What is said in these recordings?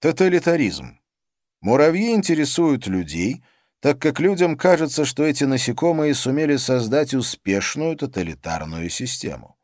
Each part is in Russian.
Тоталитаризм. Муравьи интересуют людей, так как людям кажется, что эти насекомые сумели создать успешную тоталитарную систему.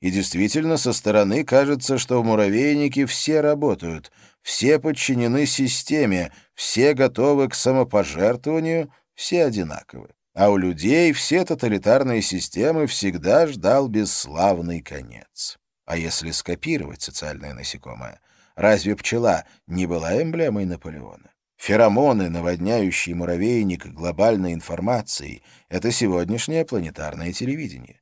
И действительно, со стороны кажется, что в муравейнике все работают, все подчинены системе, все готовы к самопожертвованию, все одинаковы. А у людей все тоталитарные системы всегда ждал бесславный конец. А если скопировать социальное насекомое, разве пчела не была эмблемой Наполеона? Феромоны, наводняющие муравейник глобальной информацией, это сегодняшнее планетарное телевидение.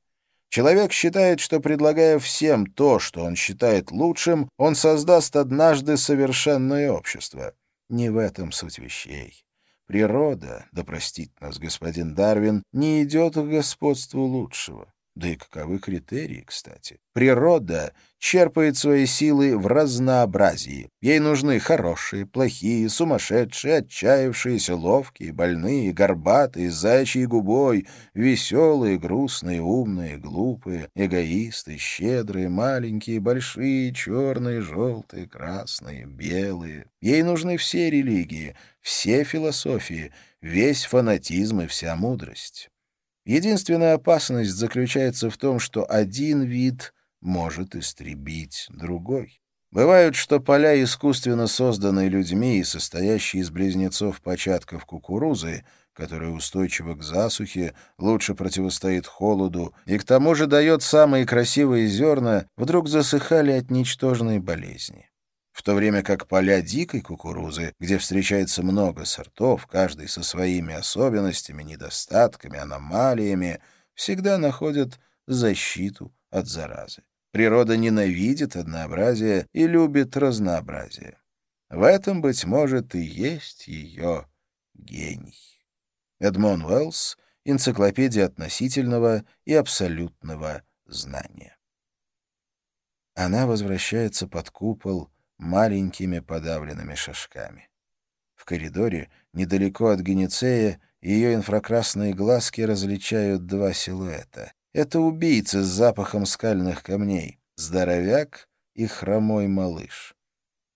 Человек считает, что, предлагая всем то, что он считает лучшим, он создаст однажды совершенное общество. Не в этом суть вещей. Природа, да простит нас господин Дарвин, не идет к господству лучшего. Да и каковы критерии, кстати? Природа черпает свои силы в разнообразии. Ей нужны хорошие, плохие, сумасшедшие, отчаявшиеся, ловкие, больные, горбатые, зайчьей губой, веселые, грустные, умные, глупые, эгоисты, щедрые, маленькие, большие, черные, желтые, красные, белые. Ей нужны все религии, все философии, весь фанатизм и вся мудрость. Единственная опасность заключается в том, что один вид может истребить другой. Бывают, что поля, искусственно созданные людьми и состоящие из близнецов початков кукурузы, которая устойчива к засухе, лучше противостоит холоду и к тому же дает самые красивые зерна, вдруг засыхали от ничтожной болезни в то время как поля дикой кукурузы, где встречается много сортов, каждый со своими особенностями, недостатками, аномалиями, всегда находят защиту от заразы. Природа ненавидит однообразие и любит разнообразие. В этом, быть может, и есть ее гений. Эдмон Уэллс «Энциклопедия относительного и абсолютного знания». Она возвращается под купол маленькими подавленными шажками. В коридоре, недалеко от Геницея, ее инфракрасные глазки различают два силуэта. Это убийцы с запахом скальных камней, здоровяк и хромой малыш.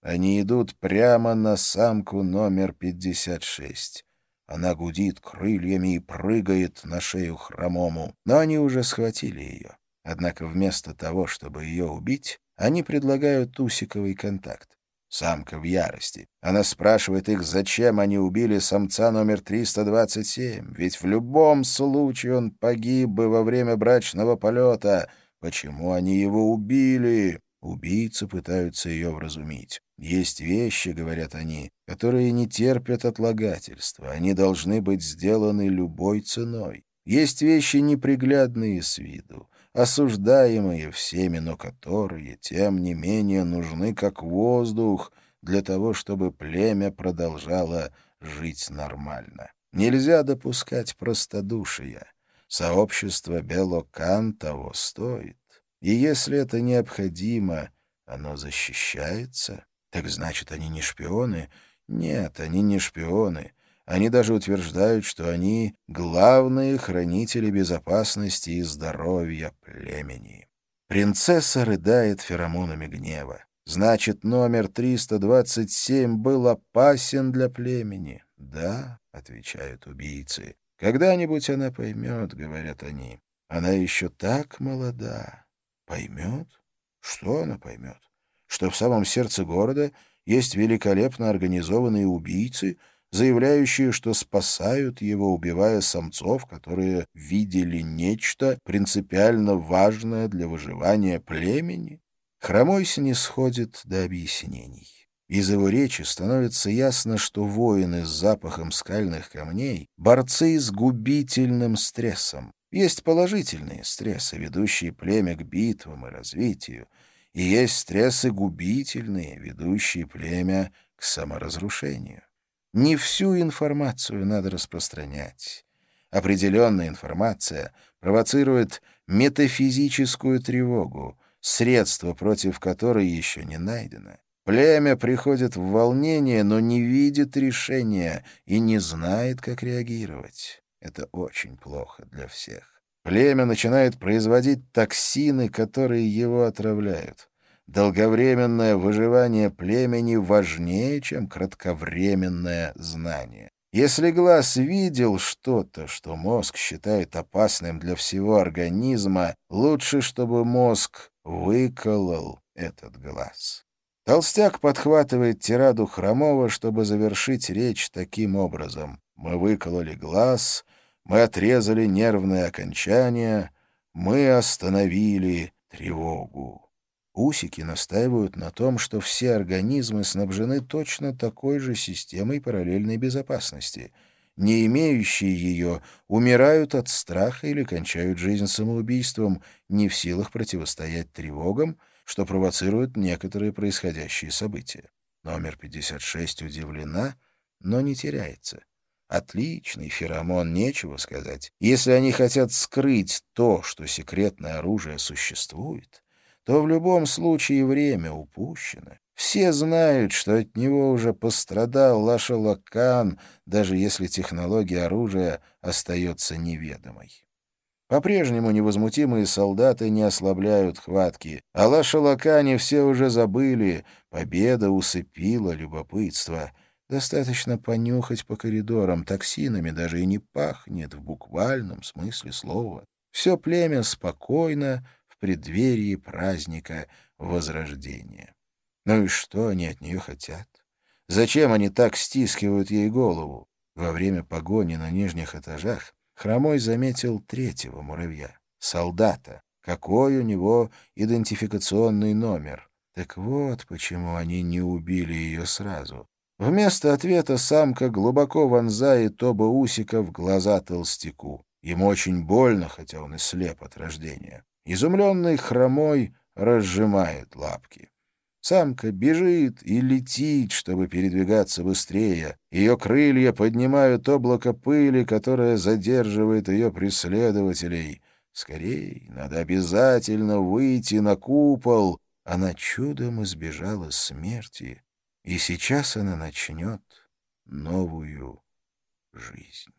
Они идут прямо на самку номер 56. Она гудит крыльями и прыгает на шею хромому, но они уже схватили ее. Однако вместо того, чтобы ее убить, они предлагают Усиковый контакт. Самка в ярости. Она спрашивает их, зачем они убили самца номер 327, ведь в любом случае он погиб бы во время брачного полета. Почему они его убили? Убийцы пытаются ее вразумить. Есть вещи, говорят они, которые не терпят отлагательства. Они должны быть сделаны любой ценой. Есть вещи неприглядные с виду осуждаемые всеми, но которые, тем не менее, нужны как воздух для того, чтобы племя продолжало жить нормально. Нельзя допускать простодушия. Сообщество Белокан того стоит. И если это необходимо, оно защищается. Так значит, они не шпионы? Нет, они не шпионы. Они даже утверждают, что они главные хранители безопасности и здоровья племени. Принцесса рыдает феромонами гнева. Значит, номер 327 был опасен для племени. Да, отвечают убийцы. Когда-нибудь она поймет, говорят они. Она еще так молода. Поймет? Что она поймет? Что в самом сердце города есть великолепно организованные убийцы — заявляющие, что спасают его, убивая самцов, которые видели нечто принципиально важное для выживания племени, Хромой снисходит до объяснений. Из его речи становится ясно, что воины с запахом скальных камней — борцы с губительным стрессом. Есть положительные стрессы, ведущие племя к битвам и развитию, и есть стрессы губительные, ведущие племя к саморазрушению. Не всю информацию надо распространять. Определенная информация провоцирует метафизическую тревогу, средство против которой еще не найдено. Племя приходит в волнение, но не видит решения и не знает, как реагировать. Это очень плохо для всех. Племя начинает производить токсины, которые его отравляют. Долговременное выживание племени важнее, чем кратковременное знание. Если глаз видел что-то, что мозг считает опасным для всего организма, лучше, чтобы мозг выколол этот глаз. Толстяк подхватывает тираду Хромова, чтобы завершить речь таким образом. «Мы выкололи глаз, мы отрезали нервные окончания, мы остановили тревогу». Усики настаивают на том, что все организмы снабжены точно такой же системой параллельной безопасности. Не имеющие ее умирают от страха или кончают жизнь самоубийством, не в силах противостоять тревогам, что провоцирует некоторые происходящие события. Номер 56 удивлена, но не теряется. Отличный феромон, нечего сказать. Если они хотят скрыть то, что секретное оружие существует, то в любом случае время упущено. Все знают, что от него уже пострадал Лашалакан, даже если технология оружия остается неведомой. По-прежнему невозмутимые солдаты не ослабляют хватки. О Лашалакане все уже забыли, победа усыпила любопытство. Достаточно понюхать по коридорам, токсинами даже и не пахнет в буквальном смысле слова. Все племя спокойно, преддверии праздника Возрождения. Ну и что они от нее хотят? Зачем они так стискивают ей голову? Во время погони на нижних этажах Хромой заметил третьего муравья, солдата. Какой у него идентификационный номер? Так вот, почему они не убили ее сразу. Вместо ответа самка глубоко вонзает оба усика в глаза толстяку. Ему очень больно, хотя он и слеп от рождения. Изумленный хромой разжимает лапки. Самка бежит и летит, чтобы передвигаться быстрее. Ее крылья поднимают облако пыли, которое задерживает ее преследователей. Скорей, надо обязательно выйти на купол. Она чудом избежала смерти, и сейчас она начнет новую жизнь.